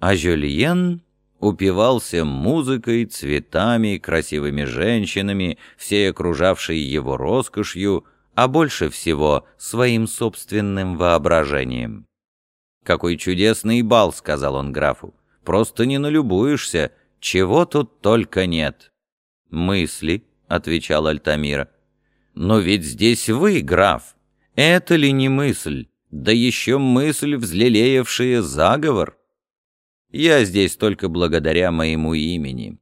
А Жюльен упивался музыкой, цветами, красивыми женщинами, всей окружавшей его роскошью, а больше всего своим собственным воображением. «Какой чудесный бал!» — сказал он графу. «Просто не налюбуешься, чего тут только нет». «Мысли», — отвечал Альтамира. «Но ведь здесь вы, граф. Это ли не мысль? Да еще мысль, взлелеявшая заговор. Я здесь только благодаря моему имени.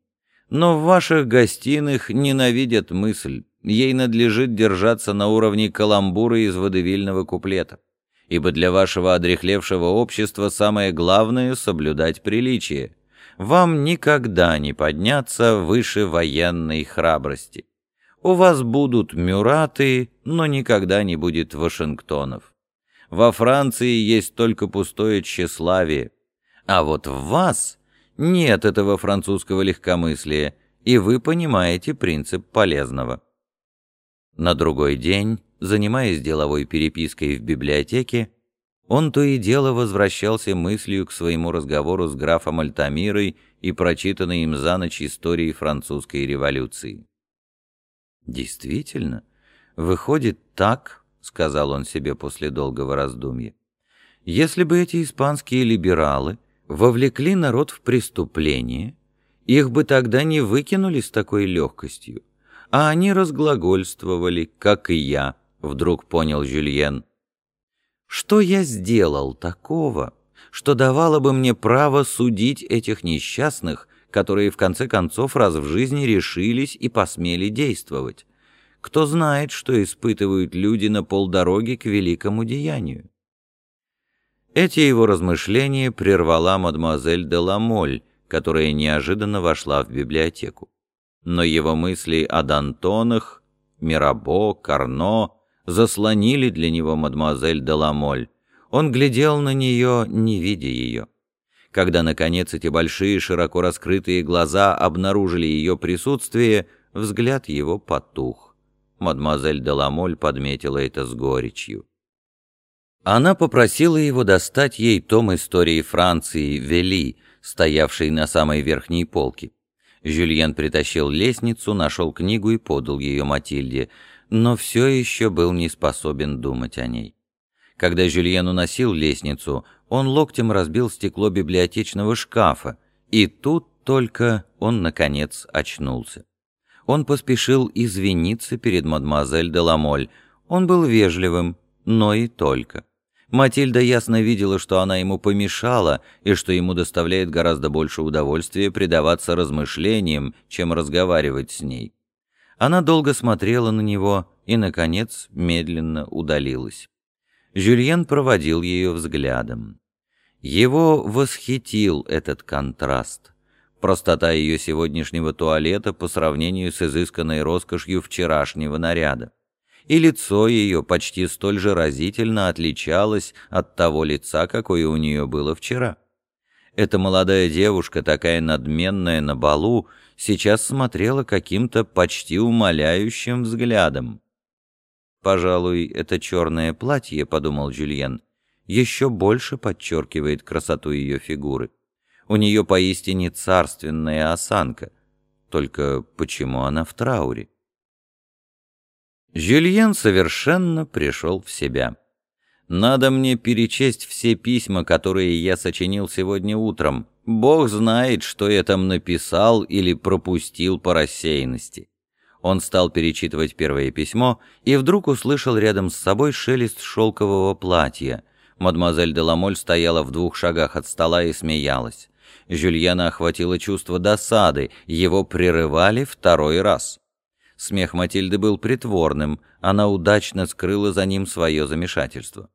Но в ваших гостиных ненавидят мысль. Ей надлежит держаться на уровне каламбура из водевильного куплета. Ибо для вашего одрехлевшего общества самое главное — соблюдать приличие. Вам никогда не подняться выше военной храбрости. У вас будут Мюраты, но никогда не будет Вашингтонов. Во Франции есть только пустое тщеславие, а вот в вас нет этого французского легкомыслия, и вы понимаете принцип полезного. На другой день, занимаясь деловой перепиской в библиотеке, он то и дело возвращался мыслью к своему разговору с графом Альтамирой и прочитанной им за ночь истории французской революции. «Действительно, выходит так», — сказал он себе после долгого раздумья, «если бы эти испанские либералы вовлекли народ в преступление, их бы тогда не выкинули с такой легкостью, а они разглагольствовали, как и я, вдруг понял Жюльен. Что я сделал такого, что давало бы мне право судить этих несчастных, которые в конце концов раз в жизни решились и посмели действовать? Кто знает, что испытывают люди на полдороги к великому деянию? Эти его размышления прервала мадемуазель де Ламоль, которая неожиданно вошла в библиотеку. Но его мысли о Дантонах, Мирабо, Карно заслонили для него мадемуазель де Ламоль. Он глядел на нее, не видя ее. Когда, наконец, эти большие, широко раскрытые глаза обнаружили ее присутствие, взгляд его потух. Мадемуазель де Ламоль подметила это с горечью. Она попросила его достать ей том истории Франции «Вели», стоявший на самой верхней полке. Жюльен притащил лестницу, нашел книгу и подал ее Матильде, но все еще был не способен думать о ней. Когда Жюльен уносил лестницу, он локтем разбил стекло библиотечного шкафа, и тут только он, наконец, очнулся. Он поспешил извиниться перед мадемуазель де Ламоль. Он был вежливым, но и только. Матильда ясно видела, что она ему помешала, и что ему доставляет гораздо больше удовольствия предаваться размышлениям, чем разговаривать с ней. Она долго смотрела на него и, наконец, медленно удалилась. Жюльен проводил ее взглядом. Его восхитил этот контраст. Простота ее сегодняшнего туалета по сравнению с изысканной роскошью вчерашнего наряда и лицо ее почти столь же разительно отличалось от того лица, какое у нее было вчера. Эта молодая девушка, такая надменная на балу, сейчас смотрела каким-то почти умоляющим взглядом. «Пожалуй, это черное платье», — подумал Жюльен, — «еще больше подчеркивает красоту ее фигуры. У нее поистине царственная осанка. Только почему она в трауре?» Жюльен совершенно пришел в себя. «Надо мне перечесть все письма, которые я сочинил сегодня утром. Бог знает, что я там написал или пропустил по рассеянности». Он стал перечитывать первое письмо и вдруг услышал рядом с собой шелест шелкового платья. Мадемуазель де Ламоль стояла в двух шагах от стола и смеялась. Жюльена охватило чувство досады, его прерывали второй раз. Смех Матильды был притворным, она удачно скрыла за ним свое замешательство.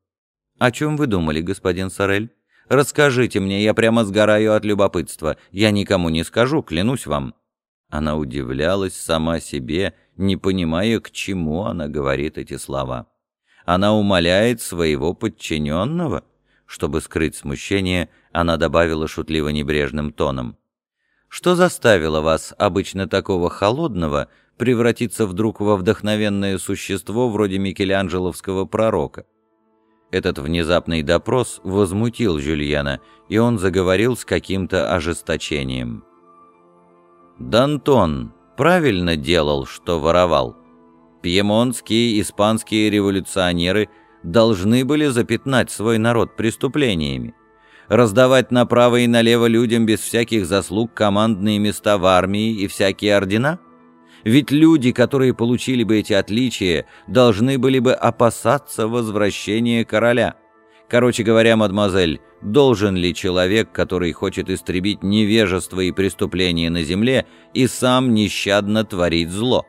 «О чем вы думали, господин Сорель? Расскажите мне, я прямо сгораю от любопытства. Я никому не скажу, клянусь вам». Она удивлялась сама себе, не понимая, к чему она говорит эти слова. Она умоляет своего подчиненного? Чтобы скрыть смущение, она добавила шутливо-небрежным тоном. «Что заставило вас, обычно такого холодного, превратиться вдруг во вдохновенное существо вроде Микеланджеловского пророка. Этот внезапный допрос возмутил Жюльена, и он заговорил с каким-то ожесточением. «Д'Антон правильно делал, что воровал. Пьемонтские испанские революционеры должны были запятнать свой народ преступлениями, раздавать направо и налево людям без всяких заслуг командные места в армии и всякие ордена? Ведь люди, которые получили бы эти отличия, должны были бы опасаться возвращения короля. Короче говоря, мадемуазель, должен ли человек, который хочет истребить невежество и преступления на земле, и сам нещадно творить зло?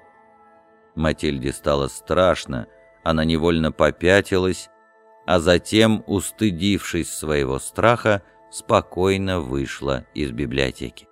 Матильде стало страшно, она невольно попятилась, а затем, устыдившись своего страха, спокойно вышла из библиотеки.